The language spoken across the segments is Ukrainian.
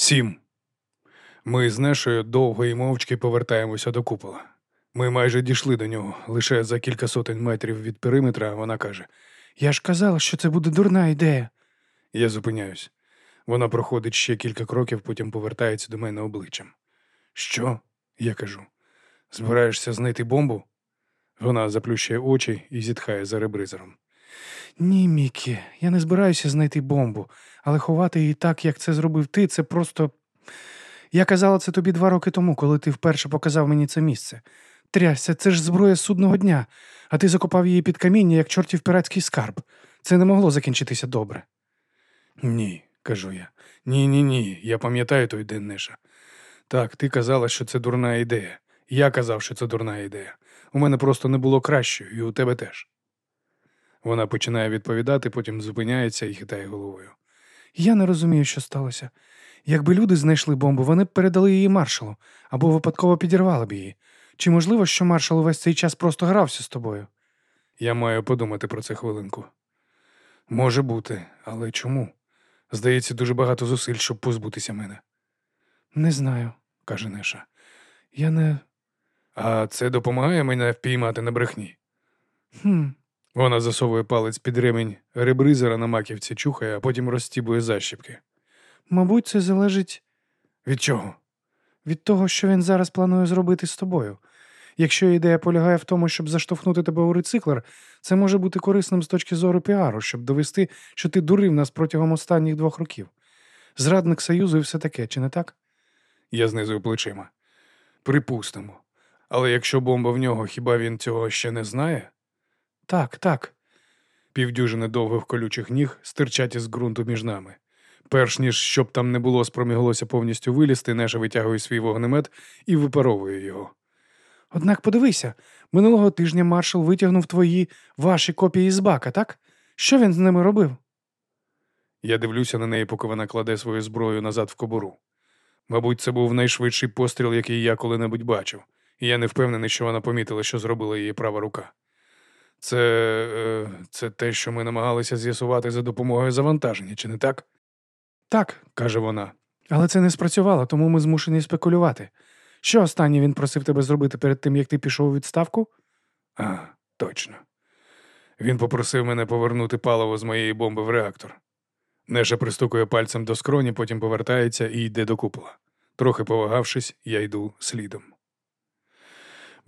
Сім. Ми з Нешою довго і мовчки повертаємося до купола. Ми майже дійшли до нього. Лише за кілька сотень метрів від периметра вона каже: Я ж казала, що це буде дурна ідея. Я зупиняюсь. Вона проходить ще кілька кроків, потім повертається до мене обличчям. Що? Я кажу. Збираєшся знайти бомбу? Вона заплющує очі і зітхає за ребризером. Ні, Мікі, я не збираюся знайти бомбу, але ховати її так, як це зробив ти, це просто. Я казала це тобі два роки тому, коли ти вперше показав мені це місце. Трясся, це ж зброя судного дня, а ти закопав її під каміння, як чортів піратський скарб. Це не могло закінчитися добре. Ні, кажу я. Ні, ні, ні. Я пам'ятаю той день Неша. Так, ти казала, що це дурна ідея. Я казав, що це дурна ідея. У мене просто не було кращої, і у тебе теж. Вона починає відповідати, потім зупиняється і хитає головою. Я не розумію, що сталося. Якби люди знайшли бомбу, вони б передали її маршалу або випадково підірвали б її. Чи можливо, що маршал увесь цей час просто грався з тобою? Я маю подумати про це хвилинку. Може бути, але чому? Здається, дуже багато зусиль, щоб позбутися мене. Не знаю, каже Неша. Я не. А це допомагає мене впіймати на брехні. Хм. Вона засовує палець під ремінь ребризера на маківці чухає, а потім розстібує защіпки. Мабуть, це залежить від чого? Від того, що він зараз планує зробити з тобою. Якщо ідея полягає в тому, щоб заштовхнути тебе у рециклер, це може бути корисним з точки зору піару, щоб довести, що ти дурив нас протягом останніх двох років. Зрадник Союзу і все таке, чи не так? Я знизую плечима. Припустимо. Але якщо бомба в нього, хіба він цього ще не знає? Так, так. Півдюжини довгих колючих ніг стирчать із ґрунту між нами. Перш ніж щоб там не було, спроміглося повністю вилізти, Неша витягує свій вогнемет і випаровує його. Однак подивися, минулого тижня маршал витягнув твої ваші копії з бака, так? Що він з ними робив? Я дивлюся на неї, поки вона кладе свою зброю назад в кобуру. Мабуть, це був найшвидший постріл, який я коли-небудь бачив, і я не впевнений, що вона помітила, що зробила її права рука. Це е, це те, що ми намагалися з'ясувати за допомогою завантаження, чи не так? Так, каже вона. Але це не спрацювало, тому ми змушені спекулювати. Що останнє він просив тебе зробити перед тим, як ти пішов у відставку? А, точно. Він попросив мене повернути паливо з моєї бомби в реактор. Неша пристукує пальцем до скроні, потім повертається і йде до купола. Трохи повагавшись, я йду слідом.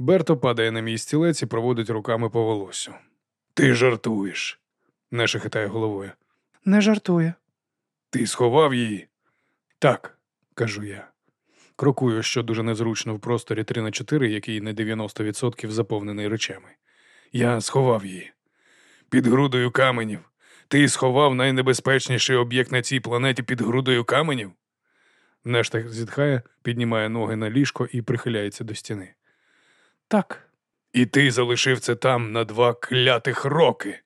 Берто падає на мій стілець і проводить руками по волосю. Ти жартуєш, Неша хитає головою. Не жартує. Ти сховав її? Так, кажу я. Крокую, що дуже незручно в просторі 3 на 4, який на 90% заповнений речами. Я сховав її. Під грудою каменів. Ти сховав найнебезпечніший об'єкт на цій планеті під грудою каменів? Нешта зітхає, піднімає ноги на ліжко і прихиляється до стіни. Так. І ти залишив це там на два клятих роки.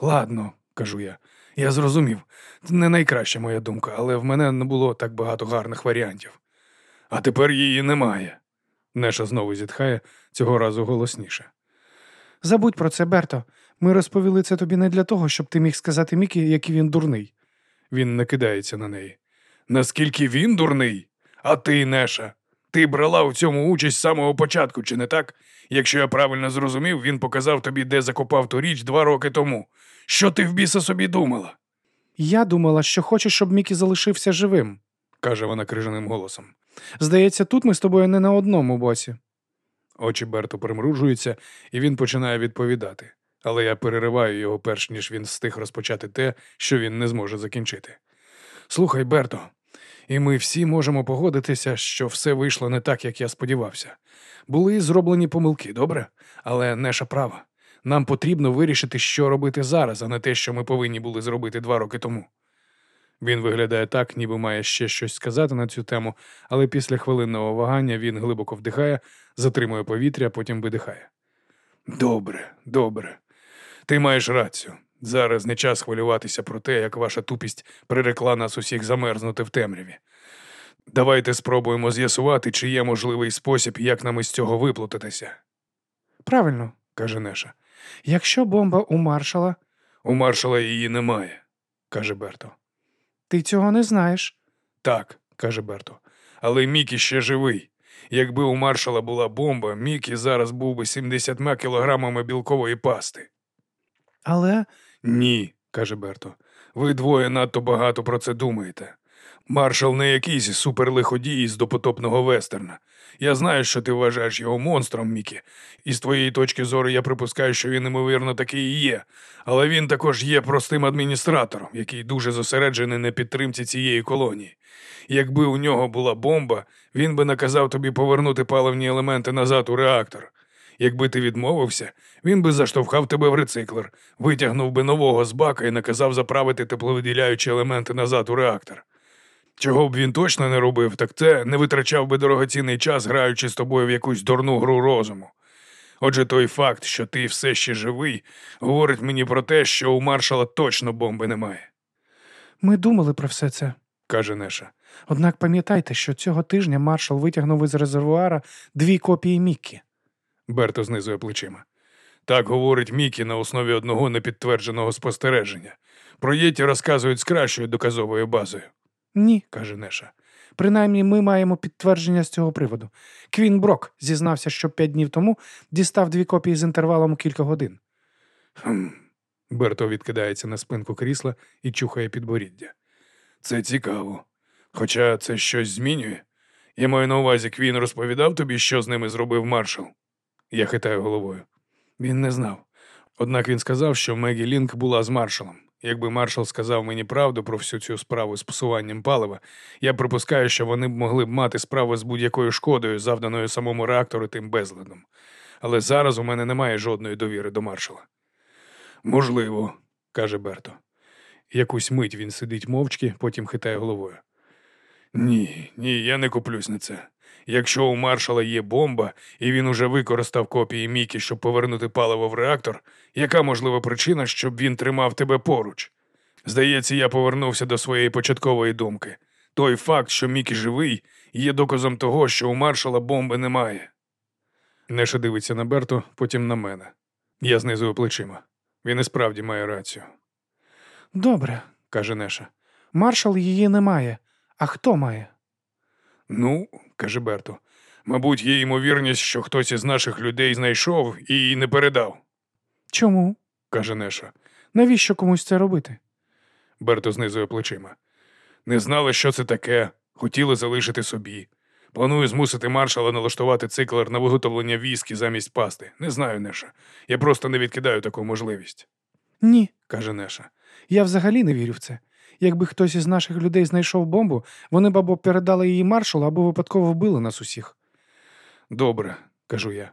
Ладно, кажу я. Я зрозумів. Це не найкраща моя думка, але в мене не було так багато гарних варіантів. А тепер її немає. Неша знову зітхає, цього разу голосніше. Забудь про це, Берто. Ми розповіли це тобі не для того, щоб ти міг сказати Мікі, який він дурний. Він накидається на неї. Наскільки він дурний? А ти, Неша? Ти брала у цьому участь з самого початку, чи не так? Якщо я правильно зрозумів, він показав тобі, де закопав ту річ два роки тому. Що ти в біса собі думала? Я думала, що хочеш, щоб Мікі залишився живим, каже вона крижаним голосом. Здається, тут ми з тобою не на одному боці. Очі Берту примружуються, і він починає відповідати, але я перериваю його перш ніж він встиг розпочати те, що він не зможе закінчити. Слухай, Берто, і ми всі можемо погодитися, що все вийшло не так, як я сподівався. Були зроблені помилки, добре, але неша права. Нам потрібно вирішити, що робити зараз, а не те, що ми повинні були зробити два роки тому. Він виглядає так, ніби має ще щось сказати на цю тему, але після хвилинного вагання він глибоко вдихає, затримує повітря, потім видихає. Добре, добре. Ти маєш рацію. Зараз не час хвилюватися про те, як ваша тупість прирекла нас усіх замерзнути в темряві. Давайте спробуємо з'ясувати, чи є можливий спосіб, як нам із цього виплутатися. Правильно, каже Неша. Якщо бомба у маршала. У маршала її немає, каже Берто. Ти цього не знаєш? Так, каже Берто. Але Мікі ще живий. Якби у маршала була бомба, Мікі зараз був би 70 кілограмами білкової пасти. Але Ні, каже Берто. Ви двоє надто багато про це думаєте. Маршал не якийсь суперлиходій з допотопного вестерна. Я знаю, що ти вважаєш його монстром, Мікі, і з твоєї точки зору я припускаю, що він, ймовірно, такий і є. Але він також є простим адміністратором, який дуже зосереджений на підтримці цієї колонії. Якби у нього була бомба, він би наказав тобі повернути паливні елементи назад у реактор. Якби ти відмовився, він би заштовхав тебе в рециклер, витягнув би нового з бака і наказав заправити тепловиділяючі елементи назад у реактор. Чого б він точно не робив, так це не витрачав би дорогоцінний час, граючи з тобою в якусь дурну гру розуму. Отже, той факт, що ти все ще живий, говорить мені про те, що у маршала точно бомби немає, ми думали про все це. каже Неша. Однак пам'ятайте, що цього тижня маршал витягнув із резервуара дві копії Міккі. Берто знизує плечима. Так говорить Мікі на основі одного непідтвердженого спостереження. Про Єті розказують з кращою доказовою базою, Ні, каже Неша. принаймні ми маємо підтвердження з цього приводу. Квін Брок зізнався, що п'ять днів тому дістав дві копії з інтервалом у кілька годин. Хм. Берто відкидається на спинку крісла і чухає підборіддя. Це цікаво. Хоча це щось змінює. Я маю на увазі, Квін розповідав тобі, що з ними зробив маршал. Я хитаю головою. Він не знав. Однак він сказав, що Мегі Лінк була з маршалом. Якби маршал сказав мені правду про всю цю справу з псуванням палива, я припускаю, що вони б могли б мати справу з будь-якою шкодою, завданою самому реактору тим безладом. Але зараз у мене немає жодної довіри до маршала. Можливо, каже Берто. Якусь мить він сидить мовчки, потім хитає головою. Ні, ні, я не куплюсь на це. Якщо у маршала є бомба, і він уже використав копії Мікі, щоб повернути паливо в реактор, яка можлива причина, щоб він тримав тебе поруч? Здається, я повернувся до своєї початкової думки. Той факт, що Мікі живий, є доказом того, що у маршала бомби немає. Неша дивиться на Берту, потім на мене. Я знизую плечима. Він і справді має рацію, Добре, каже Неша. маршал її не має. А хто має? Ну, каже Берто, мабуть, є ймовірність, що хтось із наших людей знайшов і не передав, Чому? каже Неша. Навіщо комусь це робити? Берто знизує плечима. Не знали, що це таке, хотіли залишити собі. Планую змусити маршала налаштувати циклер на виготовлення віскі замість пасти. Не знаю, Неша. Я просто не відкидаю таку можливість, Ні, каже Неша. я взагалі не вірю в це. Якби хтось із наших людей знайшов бомбу, вони б або передали її маршалу, або випадково вбили нас усіх. Добре, кажу я.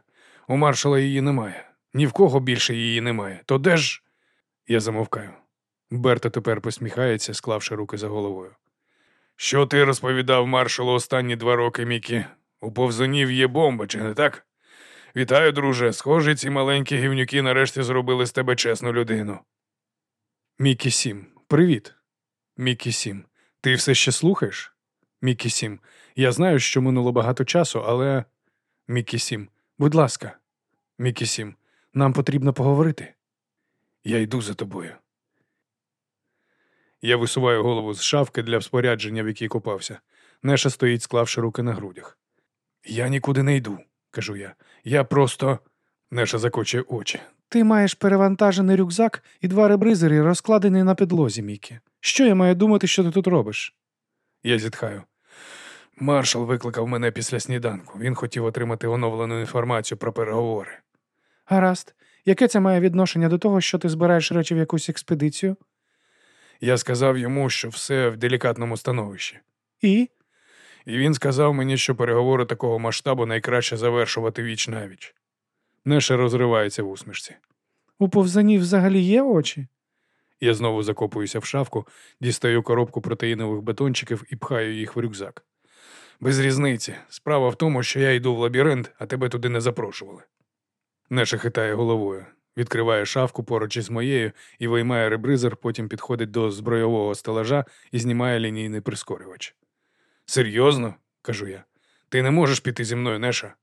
У маршала її немає. Ні в кого більше її немає. То де ж. Я замовкаю. Берта тепер посміхається, склавши руки за головою. Що ти розповідав маршалу останні два роки, Мікі? У повзунів є бомба, чи не так? Вітаю, друже. Схоже, ці маленькі гівнюки нарешті зробили з тебе чесну людину. Мікі Сім, привіт. Мікі Сім, ти все ще слухаєш? Мікі Сім, я знаю, що минуло багато часу, але. Мікі Сім, будь ласка, Мікі Сім, нам потрібно поговорити. Я йду за тобою. Я висуваю голову з шафки для спорядження, в якій купався. Неша стоїть, склавши руки на грудях. Я нікуди не йду, кажу я. Я просто. Неша закочує очі. Ти маєш перевантажений рюкзак і два ребризери, розкладені на підлозі, Мікі. Що я маю думати, що ти тут робиш? Я зітхаю. Маршал викликав мене після сніданку. Він хотів отримати оновлену інформацію про переговори. Гаразд. Яке це має відношення до того, що ти збираєш речі в якусь експедицію? Я сказав йому, що все в делікатному становищі. І? І він сказав мені, що переговори такого масштабу найкраще завершувати віч на віч. Неша розривається в усмішці. У повзанів взагалі є очі? Я знову закопуюся в шафку, дістаю коробку протеїнових батончиків і пхаю їх в рюкзак. Без різниці. Справа в тому, що я йду в лабіринт, а тебе туди не запрошували. Неша хитає головою, відкриває шафку поруч із моєю і виймає ребризер, потім підходить до збройового стелажа і знімає лінійний прискорювач. Серйозно? кажу я. Ти не можеш піти зі мною, Неша.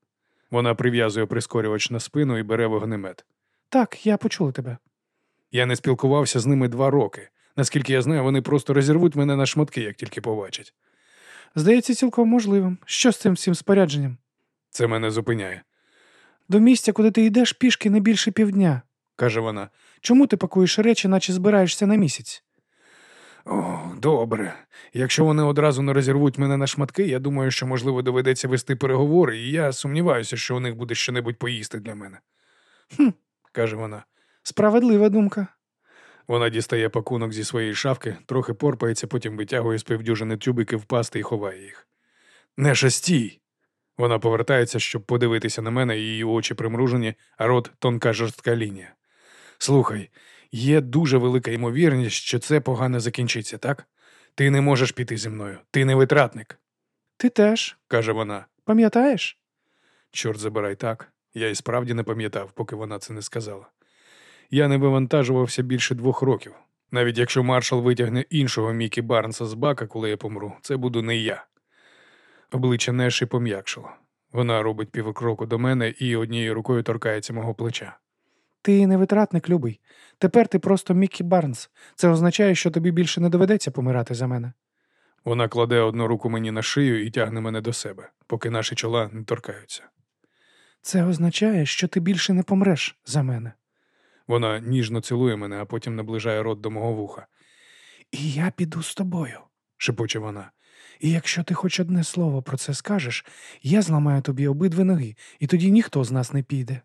Вона прив'язує прискорювач на спину і бере вогнемет. Так, я почула тебе. Я не спілкувався з ними два роки. Наскільки я знаю, вони просто розірвуть мене на шматки, як тільки побачать. Здається, цілком можливим. Що з цим всім спорядженням? Це мене зупиняє, До місця, куди ти йдеш, пішки не більше півдня. каже вона. Чому ти пакуєш речі, наче збираєшся на місяць? О, добре. Якщо вони одразу не розірвуть мене на шматки, я думаю, що можливо доведеться вести переговори, і я сумніваюся, що у них буде щонебудь поїсти для мене. Хм. каже вона. Справедлива думка. Вона дістає пакунок зі своєї шафки, трохи порпається, потім витягує з півдюжини тюбиків пасти і ховає їх. Неша, стій! Вона повертається, щоб подивитися на мене, її очі примружені, а рот тонка жорстка лінія. Слухай, є дуже велика ймовірність, що це погано закінчиться, так? Ти не можеш піти зі мною, ти не витратник, Ти теж, каже вона. пам'ятаєш? Чорт забирай так. Я і справді не пам'ятав, поки вона це не сказала. Я не вивантажувався більше двох років. Навіть якщо маршал витягне іншого Мікі Барнса з бака, коли я помру, це буду не я. Обличчя Неші пом'якшило. Вона робить півкроку до мене і однією рукою торкається мого плеча. Ти не витратник, любий. Тепер ти просто Міккі Барнс. Це означає, що тобі більше не доведеться помирати за мене. Вона кладе одну руку мені на шию і тягне мене до себе, поки наші чола не торкаються. Це означає, що ти більше не помреш за мене. Вона ніжно цілує мене, а потім наближає рот до мого вуха. І я піду з тобою. Шепоче вона. І якщо ти хоч одне слово про це скажеш, я зламаю тобі обидві ноги, і тоді ніхто з нас не піде.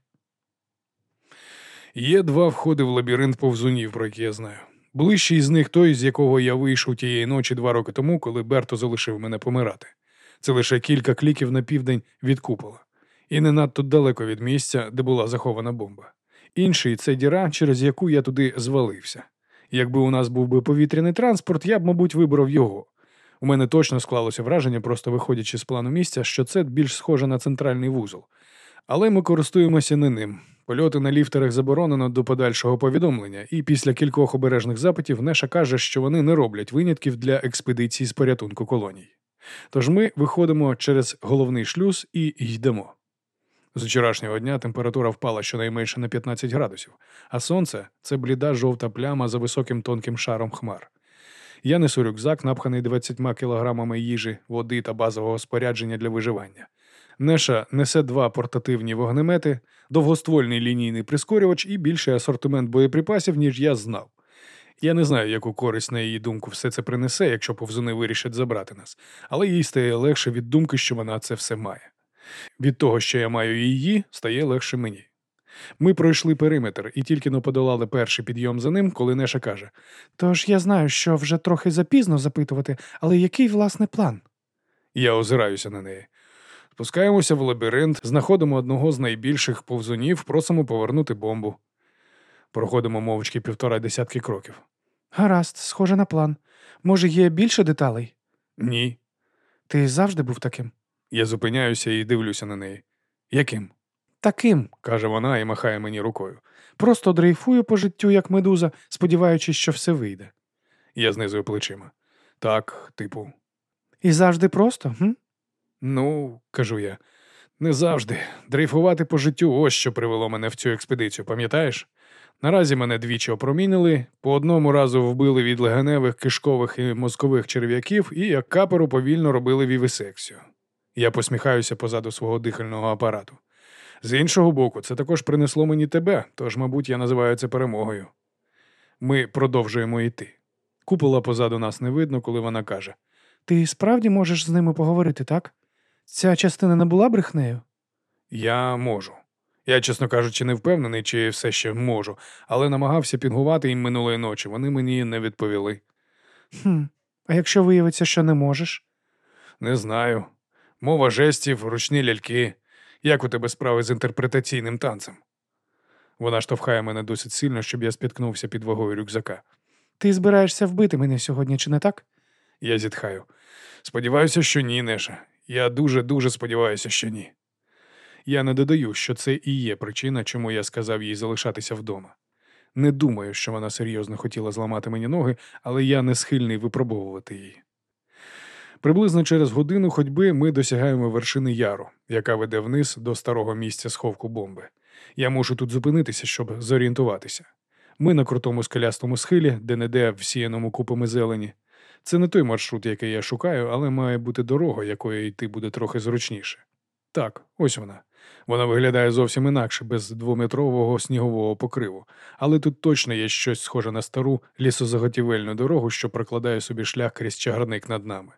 Є два входи в лабіринт повзунів, про які я знаю. Ближчий з них той, з якого я вийшов тієї ночі два роки тому, коли Берто залишив мене помирати. Це лише кілька кліків на південь від купола, і не надто далеко від місця, де була захована бомба. Інший це діра, через яку я туди звалився. Якби у нас був би повітряний транспорт, я б, мабуть, вибрав його. У мене точно склалося враження, просто виходячи з плану місця, що це більш схоже на центральний вузол. Але ми користуємося не ним. Польоти на ліфтерах заборонено до подальшого повідомлення, і після кількох обережних запитів Неша каже, що вони не роблять винятків для експедицій з порятунку колоній. Тож ми виходимо через головний шлюз і йдемо. З вчорашнього дня температура впала щонайменше на 15 градусів, а сонце це бліда жовта пляма за високим тонким шаром хмар. Я несу рюкзак, напханий 20 кілограмами їжі, води та базового спорядження для виживання. Неша несе два портативні вогнемети, довгоствольний лінійний прискорювач і більший асортимент боєприпасів, ніж я знав. Я не знаю, яку користь на її думку все це принесе, якщо повзуни вирішать забрати нас, але їй стає легше від думки, що вона це все має. Від того, що я маю її, стає легше мені. Ми пройшли периметр і тільки но подолали перший підйом за ним, коли Неша каже: Тож я знаю, що вже трохи запізно запитувати, але який власне план? Я озираюся на неї. Спускаємося в лабіринт, знаходимо одного з найбільших повзунів, просимо повернути бомбу. Проходимо мовчки півтора десятки кроків. Гаразд, схоже на план. Може, є більше деталей? Ні. Ти завжди був таким. Я зупиняюся і дивлюся на неї. Яким? Таким. каже вона і махає мені рукою. Просто дрейфую по життю, як медуза, сподіваючись, що все вийде. Я знизую плечима. Так, типу. І завжди просто, гм? Ну, кажу я, не завжди. Дрейфувати по життю ось що привело мене в цю експедицію, пам'ятаєш? Наразі мене двічі опромінили, по одному разу вбили від легеневих, кишкових і мозкових черв'яків і як каперу повільно робили вівісекцію. Я посміхаюся позаду свого дихального апарату. З іншого боку, це також принесло мені тебе, тож, мабуть, я називаю це перемогою. Ми продовжуємо йти. Купола позаду нас не видно, коли вона каже: Ти справді можеш з ними поговорити, так? Ця частина не була брехнею? Я можу. Я, чесно кажучи, не впевнений, чи все ще можу, але намагався пінгувати їм минулої ночі. Вони мені не відповіли. Хм. А якщо виявиться, що не можеш? Не знаю. Мова жестів, ручні ляльки. Як у тебе справи з інтерпретаційним танцем? Вона штовхає мене досить сильно, щоб я спіткнувся під вагою рюкзака. Ти збираєшся вбити мене сьогодні, чи не так? Я зітхаю. Сподіваюся, що ні, Неша. Я дуже-дуже сподіваюся, що ні. Я не додаю, що це і є причина, чому я сказав їй залишатися вдома. Не думаю, що вона серйозно хотіла зламати мені ноги, але я не схильний випробовувати її. Приблизно через годину ходьби ми досягаємо вершини яру, яка веде вниз до старого місця сховку бомби. Я мушу тут зупинитися, щоб зорієнтуватися. Ми на крутому скелястому схилі, де не де всіяному купами зелені. Це не той маршрут, який я шукаю, але має бути дорога, якою йти буде трохи зручніше. Так, ось вона. Вона виглядає зовсім інакше, без двометрового снігового покриву, але тут точно є щось схоже на стару лісозаготівельну дорогу, що прокладає собі шлях крізь чагарник над нами.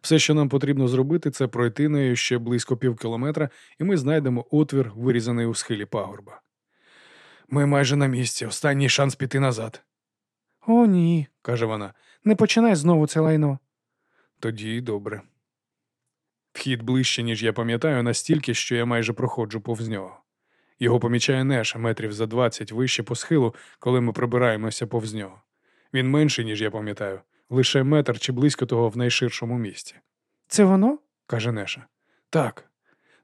Все, що нам потрібно зробити, це пройти нею ще близько пів кілометра, і ми знайдемо отвір, вирізаний у схилі пагорба. Ми майже на місці, останній шанс піти назад, О, ні. каже вона. Не починай знову це лайно. Тоді й добре. Вхід ближче, ніж я пам'ятаю, настільки, що я майже проходжу повз нього. Його помічає Неша метрів за двадцять вище по схилу, коли ми пробираємося повз нього. Він менший, ніж я пам'ятаю, лише метр чи близько того в найширшому місці, Це воно? каже Неша. Так,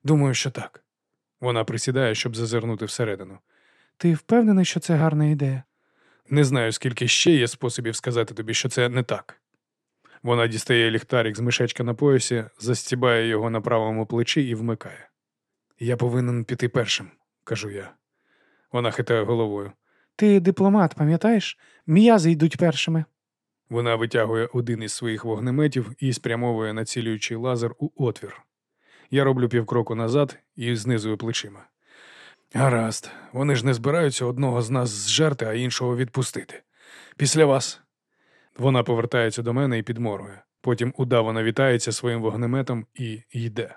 думаю, що так. Вона присідає, щоб зазирнути всередину. Ти впевнений, що це гарна ідея? Не знаю, скільки ще є способів сказати тобі, що це не так. Вона дістає ліхтарик з мішечка на поясі, застібає його на правому плечі і вмикає. Я повинен піти першим, кажу я. Вона хитає головою. Ти дипломат, пам'ятаєш? М'язи йдуть першими. Вона витягує один із своїх вогнеметів і спрямовує націлюючий лазер у отвір. Я роблю півкроку назад і знизую плечима. Гаразд, вони ж не збираються одного з нас зжерти, а іншого відпустити. Після вас. Вона повертається до мене і підморгує. Потім удавано вітається своїм вогнеметом і йде.